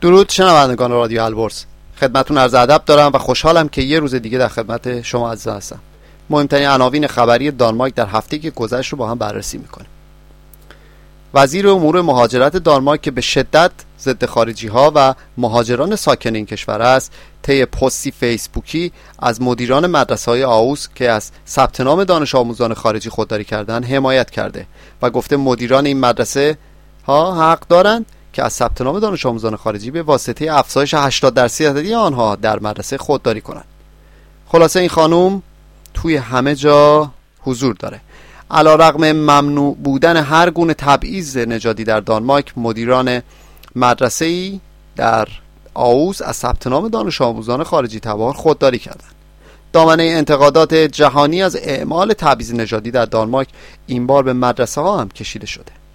درود شنوندگان رادیو البرز. خدمتون عرض ادب دارم و خوشحالم که یه روز دیگه در خدمت شما عزیزان هستم. مهمترین عناوین خبری دانمارک در هفته که گذشت رو با هم بررسی می‌کنیم. وزیر امور مهاجرت دانمارک که به شدت ضد خارجی ها و مهاجران ساکن این کشور است طی پستی فیسبوکی از مدیران مدرسه های آوس که از ثبت نام دانش آموزان خارجی خودداری کردن حمایت کرده و گفته مدیران این مدرسه ها حق دارند که از ثبت نام دانش آموزان خارجی به واسطه افزایش 80 درصدی آنها در مدرسه خودداری کنند. خلاصه این خانوم توی همه جا حضور داره. علا رقم ممنوع بودن هر گونه تبعیض نژادی در دانمارک مدیران مدرسه ای در آوز از ثبت نام دانش آموزان خارجی تبار خودداری کردند. دامنه انتقادات جهانی از اعمال تبعیض نژادی در دانمارک این بار به مدرسه ها هم کشیده شده.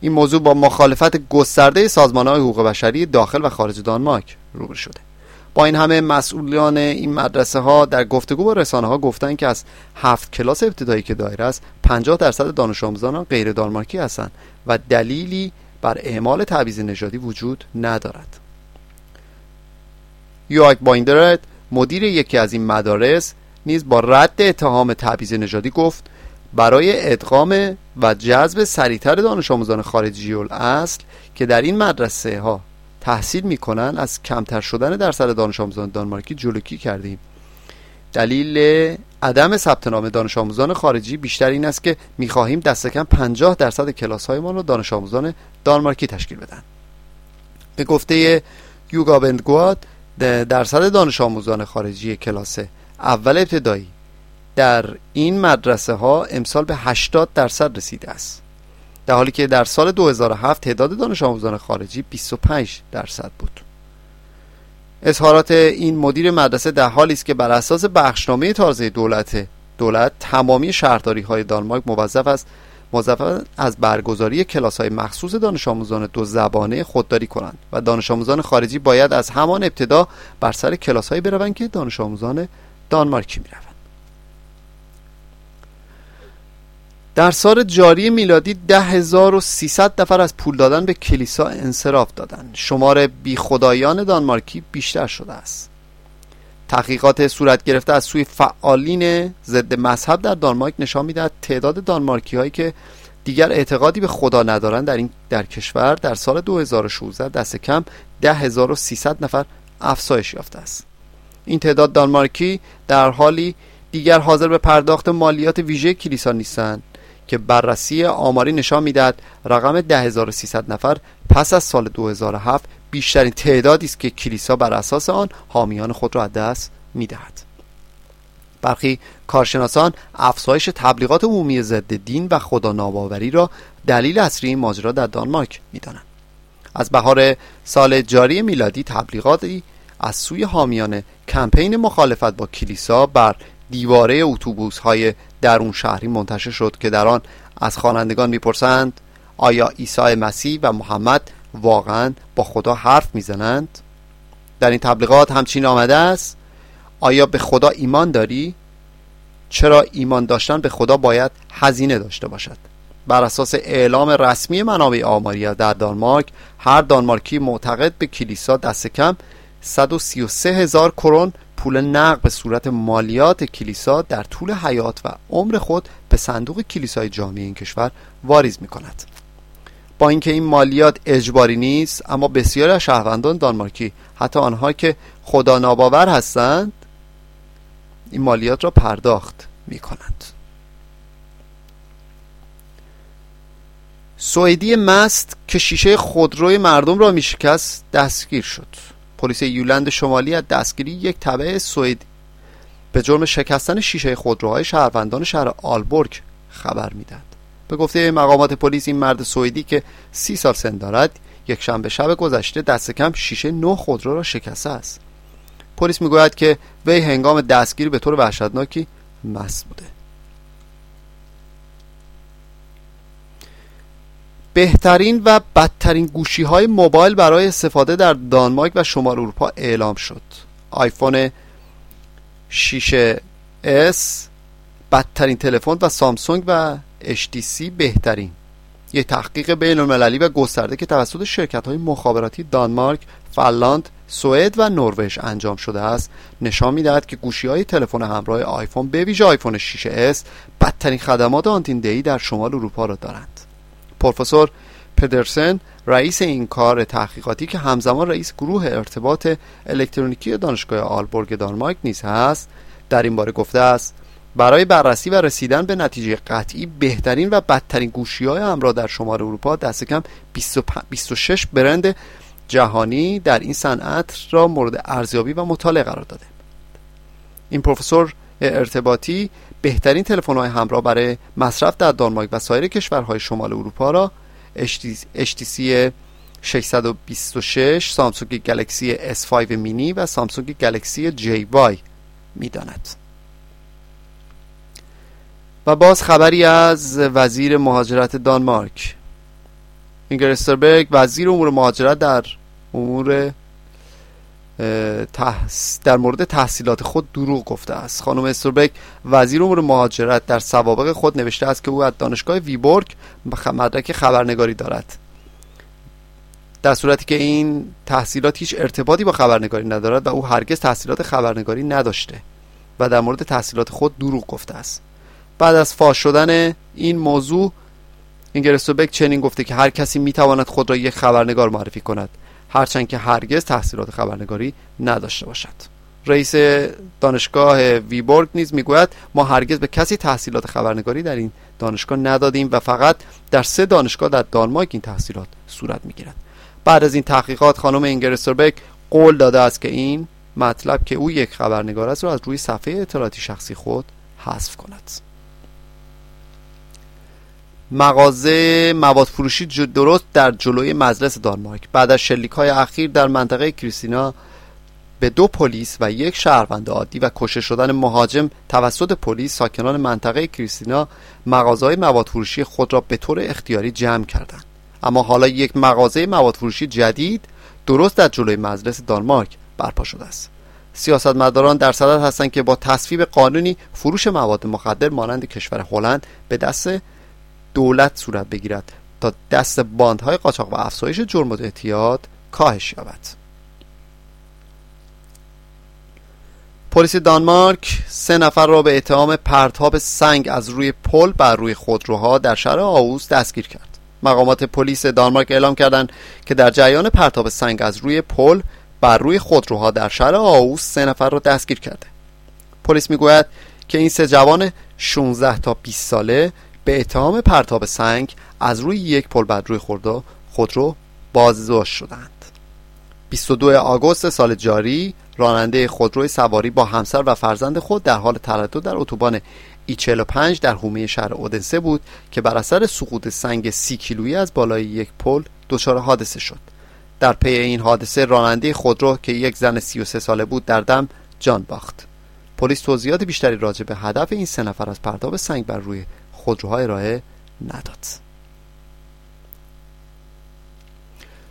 این موضوع با مخالفت گسترده سازمان های حقوق بشری داخل و خارج دانمارک روبرو شده. با این همه مسئولان این مدرسه ها در گفتگو با رسانه ها گفتن که از هفت کلاس ابتدایی که دایره است 50 درصد دانش آموزان غیر دانمارکی هستند و دلیلی بر اعمال تبعیض نژادی وجود ندارد. یوآک بایندرد مدیر یکی از این مدارس نیز با رد اتهام تبعیض نژادی گفت برای ادغام و جذب سریعتر دانش آموزان خارجی اصل که در این مدرسه ها تحصیل می‌کنن از کمتر شدن درصد دانش آموزان دانمارکی جلوکی کردیم. دلیل عدم ثبت نام دانش آموزان خارجی بیشتر این است که می‌خواهیم دست کم 50 درصد کلاس های ما رو دانش آموزان دانمارکی تشکیل بدن. به گفته یوگا بندگواد درصد دانش آموزان خارجی کلاس اول ابتدایی در این مدرسه ها امسال به 80 درصد رسیده است. در حالی که در سال 2007 تعداد دانش آموزان خارجی 25 درصد بود. اظهارات این مدیر مدرسه در حالی است که بر اساس بخشنامه تازه دولت دولت تمامی شهرداری های دانمارک موظف است موظف از برگزاری کلاس های مخصوص دانش آموزان دو زبانه خودداری کنند و دانش آموزان خارجی باید از همان ابتدا بر سر کلاس هایی بروند که دانش آموزان دانمارکی می‌روند. در سال جاری میلادی 10300 نفر از پول دادن به کلیسا انصراف دادند. شمار بیخدایان دانمارکی بیشتر شده است. تحقیقات صورت گرفته از سوی فعالین ضد مذهب در دانمارک نشان می‌دهد تعداد دانمارکی هایی که دیگر اعتقادی به خدا ندارند در این در کشور در سال 2016 دست کم 10300 نفر افزایش یافته است. این تعداد دانمارکی در حالی دیگر حاضر به پرداخت مالیات ویژه کلیسا نیستند که بررسی آماری نشان می‌دهد رقم 10300 نفر پس از سال 2007 بیشترین تعدادی است که کلیسا بر اساس آن حامیان خود را از دست می‌دهد. برخی کارشناسان افزایش تبلیغات عمومی ضد دین و خدا را دلیل اصلی این ماجرا در دانمارک می‌دانند. از بهار سال جاری میلادی تبلیغاتی از سوی حامیان کمپین مخالفت با کلیسا بر دیواره اتوبوس های درون شهری منتشر شد که در آن از خوانندگان می‌پرسند آیا عیسی مسیح و محمد واقعا با خدا حرف می‌زنند؟ در این تبلیغات همچین آمده است آیا به خدا ایمان داری؟ چرا ایمان داشتن به خدا باید هزینه داشته باشد؟ بر اساس اعلام رسمی منابع آماری در دانمارک هر دانمارکی معتقد به کلیسا دست کم 133 هزار کرون پول نقد به صورت مالیات کلیسا در طول حیات و عمر خود به صندوق کلیسای جامعه این کشور واریز می کند با اینکه این مالیات اجباری نیست اما بسیاری از شهروندان دانمارکی حتی آنها که خدا ناباور هستند این مالیات را پرداخت می کنند سوئدی مست که شیشه خودروی مردم را می شکست دستگیر شد. پلیس یولند شمالی از دستگیری یک تبع سوئدی. به جرم شکستن شیشه خودروهای شهروندان شهر آلبورگ خبر می‌داد به گفته مقامات پلیس این مرد سوئدی که سی سال سن دارد یک شنبه شب گذشته دست کم شیشه نو خودرو را شکسته است. پلیس می‌گوید که وی هنگام دستگیری به طور وحشتناکی مست بوده. بهترین و بدترین گوشی های موبایل برای استفاده در دانمارک و شمال اروپا اعلام شد. آیفون 6 S بدترین تلفن و سامسونگ و HTC بهترین. یک تحقیق بین المللی و گسترده که توسط شرکت های مخابراتی دانمارک، فنلاند، سوئد و نروژ انجام شده است. نشان می‌دهد که گوشی های تلفن همراه آیفون به ویژه آیفون 6s بدترین خدمات آنتین در شمال اروپا را دارند. پروفسور پدرسن رئیس این کار تحقیقاتی که همزمان رئیس گروه ارتباط الکترونیکی دانشگاه آلبورگ دانمارک نیز هست در این باره گفته است برای بررسی و رسیدن به نتیجه قطعی بهترین و بدترین گوشی های همراه در شمال اروپا دست کم 26 برند جهانی در این صنعت را مورد ارزیابی و مطالعه قرار داده. این پروفسور ارتباطی بهترین تلفن های همراه برای مصرف در دانمارک و سایر کشورهای شمال اروپا را HTC 626 سامسونگ گلکسی S5 مینی و سامسونگ گلکسی JY می‌داند. و باز خبری از وزیر مهاجرت دانمارک. اینگر استربرگ وزیر امور مهاجرت در امور در مورد تحصیلات خود دروغ گفته است. خانم استربک وزیر امور مهاجرت در سوابق خود نوشته است که او از دانشگاه ویبورگ مدرک خبرنگاری دارد. در صورتی که این تحصیلات هیچ ارتباطی با خبرنگاری ندارد و او هرگز تحصیلات خبرنگاری نداشته و در مورد تحصیلات خود دروغ گفته است. بعد از فاش شدن این موضوع اینگرستوبک چنین گفته که هر کسی می‌تواند خود را یک خبرنگار معرفی کند. هرچند که هرگز تحصیلات خبرنگاری نداشته باشد. رئیس دانشگاه ویبورگ نیز می‌گوید ما هرگز به کسی تحصیلات خبرنگاری در این دانشگاه ندادیم و فقط در سه دانشگاه در دانمارک این تحصیلات صورت می‌گیرد. بعد از این تحقیقات خانم اینگرستربک قول داده است که این مطلب که او یک خبرنگار است را از روی صفحه اطلاعاتی شخصی خود حذف کند. مغازه مواد فروشی درست در جلوی مجلس دانمارک. بعد از شلیک های اخیر در منطقه کریستینا به دو پلیس و یک شهروند عادی و کشته شدن مهاجم توسط پلیس ساکنان منطقه کریستینا مغازه مواد فروشی خود را به طور اختیاری جمع کردند. اما حالا یک مغازه مواد فروشی جدید درست در جلوی مجلس دانمارک برپا شده است. سیاستمداران در صدد هستند که با تصویب قانونی فروش مواد مخدر مانند کشور هلند به دست دولت صورت بگیرد تا دست باندهای قاچاق و افزایش جرم و اعتیاد کاهش یابد. پلیس دانمارک سه نفر را به اتهام پرتاب سنگ از روی پل بر روی خودروها در شهر آووس دستگیر کرد. مقامات پلیس دانمارک اعلام کردند که در جریان پرتاب سنگ از روی پل بر روی خودروها در شهر آووس سه نفر را دستگیر کرده. پلیس می‌گوید که این سه جوان 16 تا 20 ساله به اتهام پرتاب سنگ از روی یک پل بر روی خودرو خودرو بازداشت شدند. 22 آگوست سال جاری راننده خودروی سواری با همسر و فرزند خود در حال تردد در اتوبان ای 45 در حومه شهر اودنسه بود که بر اثر سقوط سنگ سی کیلویی از بالای یک پل دچار حادثه شد. در پی این حادثه راننده خودرو که یک زن 33 ساله بود در دم جان باخت. پلیس توضیحات بیشتری راجع به هدف این سه نفر از پرتاب سنگ بر روی خودروهای ارائه نداد.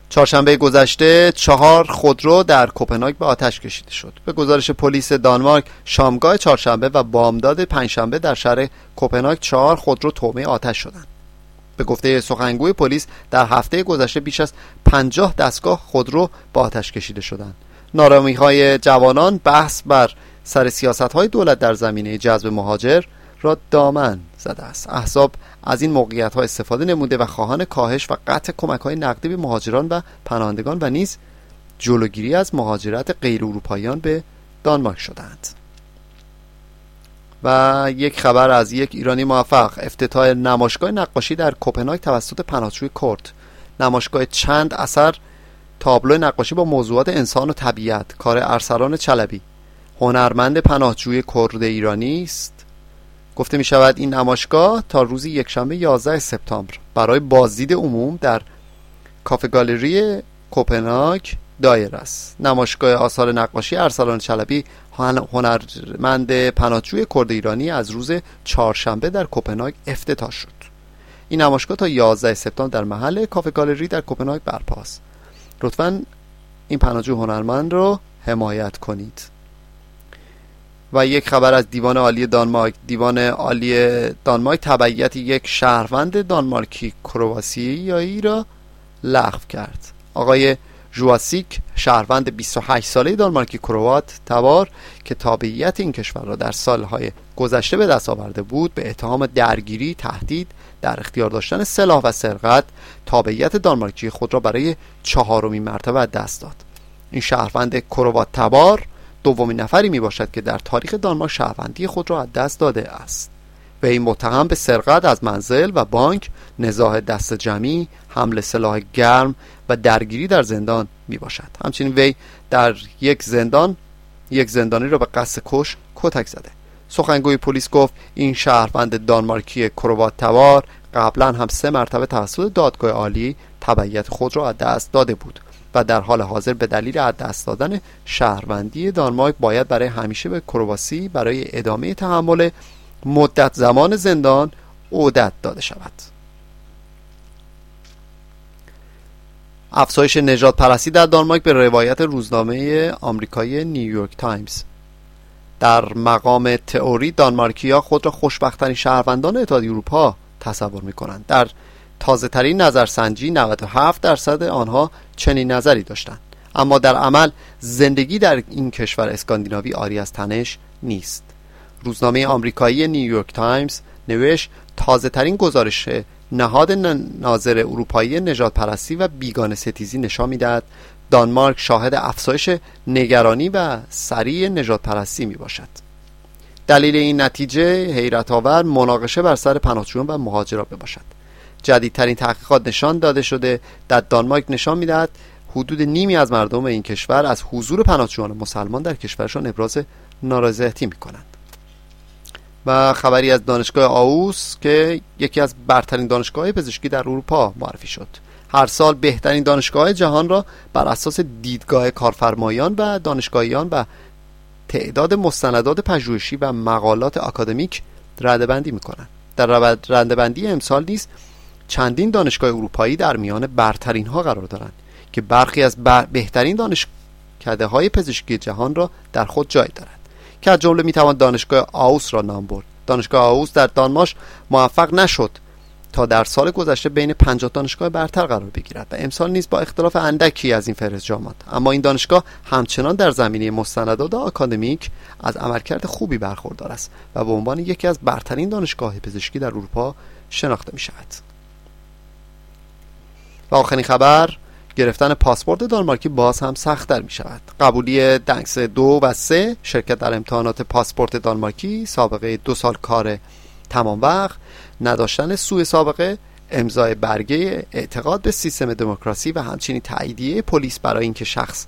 چهارشنبه گذشته چهار خودرو در کوپنهاگ به آتش کشیده شد. به گزارش پلیس دانمارک شامگاه چهارشنبه و بامداد پنجشنبه در شهر کوپنهاگ چهار خودرو تومه آتش شدند. به گفته سخنگوی پلیس در هفته گذشته بیش از پنجاه دستگاه خودرو به آتش کشیده شدند. نارامی های جوانان بحث بر سر سیاست های دولت در زمینه جذب مهاجر را دامن زده است. احزاب از این موقعیت ها استفاده نموده و خواهان کاهش و قطع کمک های نقدی به مهاجران و پناهندگان و نیز جلوگیری از مهاجرت غیر اروپاییان به دانمارک شدند و یک خبر از یک ایرانی موفق. افتتاح نمایشگاه نقاشی در کوپنهاگ توسط پناهجوی کرد. نمایشگاه چند اثر تابلو نقاشی با موضوعات انسان و طبیعت کار ارسلان چلبی. هنرمند پناهجوی کرد ایرانی است. گفته می شود این نمایشگاه تا روز یکشنبه 11 سپتامبر. برای بازدید عموم در کافه گالری کوپنهاگ دایر است. نمایشگاه آثار نقاشی ارسلان چلبی هنرمند پناهجوی کرد ایرانی از روز چهارشنبه در کوپنهاگ افتتاح شد. این نمایشگاه تا 11 سپتامبر در محل کافه گالری در کوپنهاگ برپاست. لطفا این پناهجو هنرمند رو حمایت کنید. و یک خبر از دیوان عالی دانمارک. دیوان عالی دانمارک تبعیت یک شهروند دانمارکی کرواسیایی را لغو کرد. آقای جواسیک شهروند 28 ساله دانمارکی کروات تبار که تابعیت این کشور را در سالهای گذشته به دست آورده بود به اتهام درگیری تهدید در اختیار داشتن سلاح و سرقت تابعیت دانمارکی خود را برای چهارمین مرتبه دست داد. این شهروند کروات تبار دومین نفری می باشد که در تاریخ دانمارک شهروندی خود را از دست داده است. و این متهم به سرقت از منزل و بانک نزاع دست جمعی حمل سلاح گرم و درگیری در زندان می باشد همچنین وی در یک زندان یک زندانی را به قصد کش کتک زده. سخنگوی پلیس گفت این شهروند دانمارکی کروات توار قبلا هم سه مرتبه توسط دادگاه عالی تبعیت خود را از دست داده بود. و در حال حاضر به دلیل از دست دادن شهروندی دانمارک باید برای همیشه به کرواسی برای ادامه تحمل مدت زمان زندان عودت داده شود. افزایش نژادپرستی در دانمارک به روایت روزنامه آمریکایی نیویورک تایمز. در مقام تئوری دانمارکیا خود را خوشبختترین شهروندان اتحادیه اروپا تصور می کنند در تازه ترین نظرسنجی 97 درصد آنها چنین نظری داشتند. اما در عمل زندگی در این کشور اسکاندیناوی عاری از تنش نیست. روزنامه آمریکایی نیویورک تایمز نوشت تازه ترین گزارش نهاد ناظر اروپایی نژادپرستی و بیگانه ستیزی نشان می‌دهد دانمارک شاهد افزایش نگرانی و سریع نژادپرستی می باشد دلیل این نتیجه حیرت آور مناقشه بر سر پناهجویان و مهاجران باشد جدیدترین تحقیقات نشان داده شده در دانمارک نشان می‌دهد حدود نیمی از مردم این کشور از حضور پناهجویان مسلمان در کشورشان ابراز نارضایتی می کنند و خبری از دانشگاه آووس که یکی از برترین دانشگاه پزشکی در اروپا معرفی شد. هر سال بهترین دانشگاه جهان را بر اساس دیدگاه کارفرمایان و دانشگاهیان و تعداد مستندات پژوهشی و مقالات آکادمیک ردبندی می‌کنند. در ردبندی امسال نیز چندین دانشگاه اروپایی در میان برترین ها قرار دارند که برخی از بهترین دانشکده های پزشکی جهان را در خود جای دارند که از جمله می‌توان دانشگاه آوس را نام برد. دانشگاه آوس در دانماش موفق نشد تا در سال گذشته بین 50 دانشگاه برتر قرار بگیرد و امسال نیز با اختلاف اندکی از این فهرست جا اما این دانشگاه همچنان در زمینه مستندات آکادمیک از عملکرد خوبی برخوردار است و به عنوان یکی از برترین دانشگاه پزشکی در اروپا شناخته می شود و آخرین خبر گرفتن پاسپورت دانمارکی باز هم سختتر می شود قبولی دنکس دو و سه شرکت در امتحانات پاسپورت دانمارکی سابقه دو سال کار تمام وقت نداشتن سوء سابقه امضای برگه اعتقاد به سیستم دموکراسی و همچنین تاییدیه پلیس برای اینکه شخص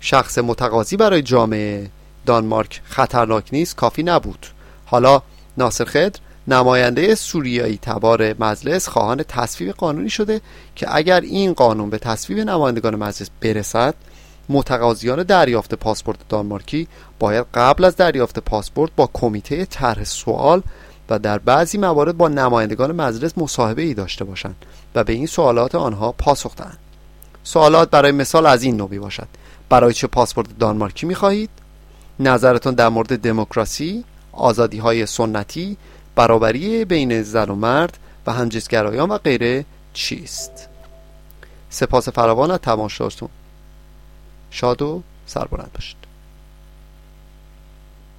شخص متقاضی برای جامعه دانمارک خطرناک نیست کافی نبود. حالا ناصر خدر نماینده سوریایی تبار مجلس خواهان تصویب قانونی شده که اگر این قانون به تصویب نمایندگان مجلس برسد متقاضیان دریافت پاسپورت دانمارکی باید قبل از دریافت پاسپورت با کمیته طرح سوال و در بعضی موارد با نمایندگان مجلس مصاحبه ای داشته باشند و به این سوالات آنها پاسخ دهند. سوالات برای مثال از این نوعی باشد. برای چه پاسپورت دانمارکی می خواهید نظرتون در مورد دموکراسی آزادی های سنتی برابری بین زن و مرد و همجنسگرایان و غیره چیست؟ سپاس فراوان از تماشاتون. شاد و سربلند باشید.